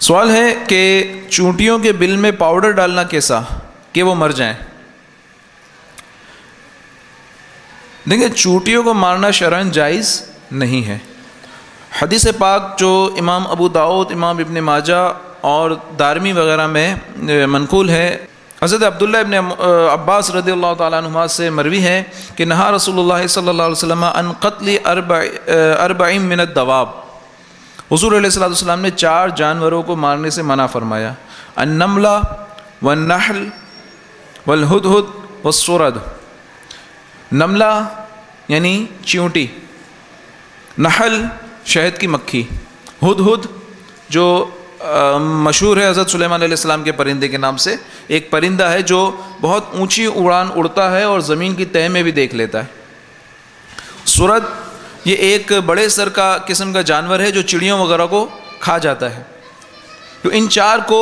سوال ہے کہ چونٹیوں کے بل میں پاؤڈر ڈالنا کیسا کہ وہ مر جائیں؟ دیکھیں، چونٹیوں کو مارنا شرعن جائز نہیں ہے۔ حدیث پاک جو امام ابو داود امام ابن ماجہ اور دارمی وغیرہ میں منقول ہے، حضرت عبداللہ ابن عباس رضی اللہ تعالیٰ عنہ سے مروی ہے کہ نہا رسول اللہ صلی اللہ علیہ وسلم ان قتل اربعین من الدواب۔ حضور علیہ صلی اللہ نے چار جانوروں کو مارنے سے منع فرمایا۔ النملہ والنحل والہدہد والسرد۔ نملہ یعنی چیونٹی۔ نحل شہد کی مکھی۔ ہد ہد جو مشہور ہے حضرت سلیمان علیہ السلام کے پرندے کے نام سے، ایک پرندہ ہے جو بہت اونچی اڑان اڑتا ہے اور زمین کی تہ میں بھی دیکھ لیتا ہے۔ سورت یہ ایک بڑے سر کا قسم کا جانور ہے جو چڑیوں وغیرہ کو کھا جاتا ہے۔ تو ان چار کو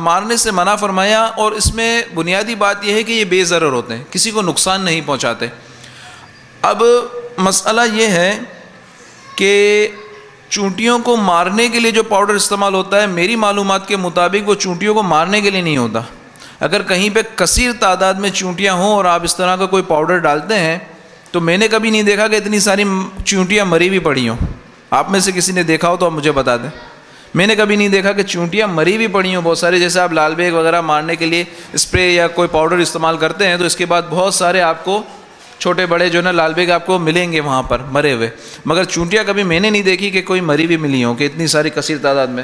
مارنے سے منع فرمایا اور اس میں بنیادی بات یہ ہے کہ یہ بے ضرر ہوتے ہیں، کسی کو نقصان نہیں پہنچاتے۔ اب مسئلہ یہ ہے کہ چونٹیوں کو مارنے کے لیے جو پاؤڈر استعمال ہوتا ہے، میری معلومات کے مطابق وہ چونٹیوں کو مارنے کے لیے نہیں ہوتا۔ اگر کہیں پہ کثیر تعداد میں چونٹیاں ہوں اور آپ اس طرح کا کوئی پاؤڈر ڈالتے ہیں تو میں نے کبھی نہیں دیکھا کہ اتنی ساری چونٹیاں مری بھی پڑی ہوں۔ آپ میں سے کسی نے دیکھا ہو تو آپ مجھے بتا دیں۔ میں نے کبھی نہیں دیکھا کہ چونٹیاں مری بھی پڑی ہوں۔ بہت سارے جیسے آپ لال بیگ وغیرہ مارنے کے لیے اسپرے یا کوئی پاؤڈر استعمال کرتے ہیں تو اس کے بعد بہت سارے آپ کو چھوٹے بڑے جو نا لال بیگ آپ کو ملیں گے وہاں پر مرے ہوئے۔ مگر چونٹیاں کبھی میں نے نہیں دیکھی کہ کوئی مری بھی ملی ہوں کہ اتنی ساری کثیر تعداد میں۔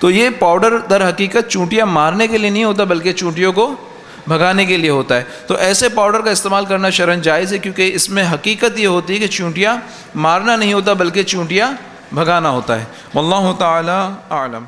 تو یہ پاؤڈر در حقیقت چونٹیاں مارنے کے لیے نہیں ہوتا بلکہ چونٹیوں کو بھگانے کے لیے ہوتا ہے۔ تو ایسے پاؤڈر کا استعمال کرنا شرن جائز ہے کیونکہ اس میں حقیقت یہ ہوتی ہے کہ چونٹیاں مارنا نہیں ہوتا بلکہ چونٹیاں بھگانا ہوتا ہے۔ واللہ تعالی عالم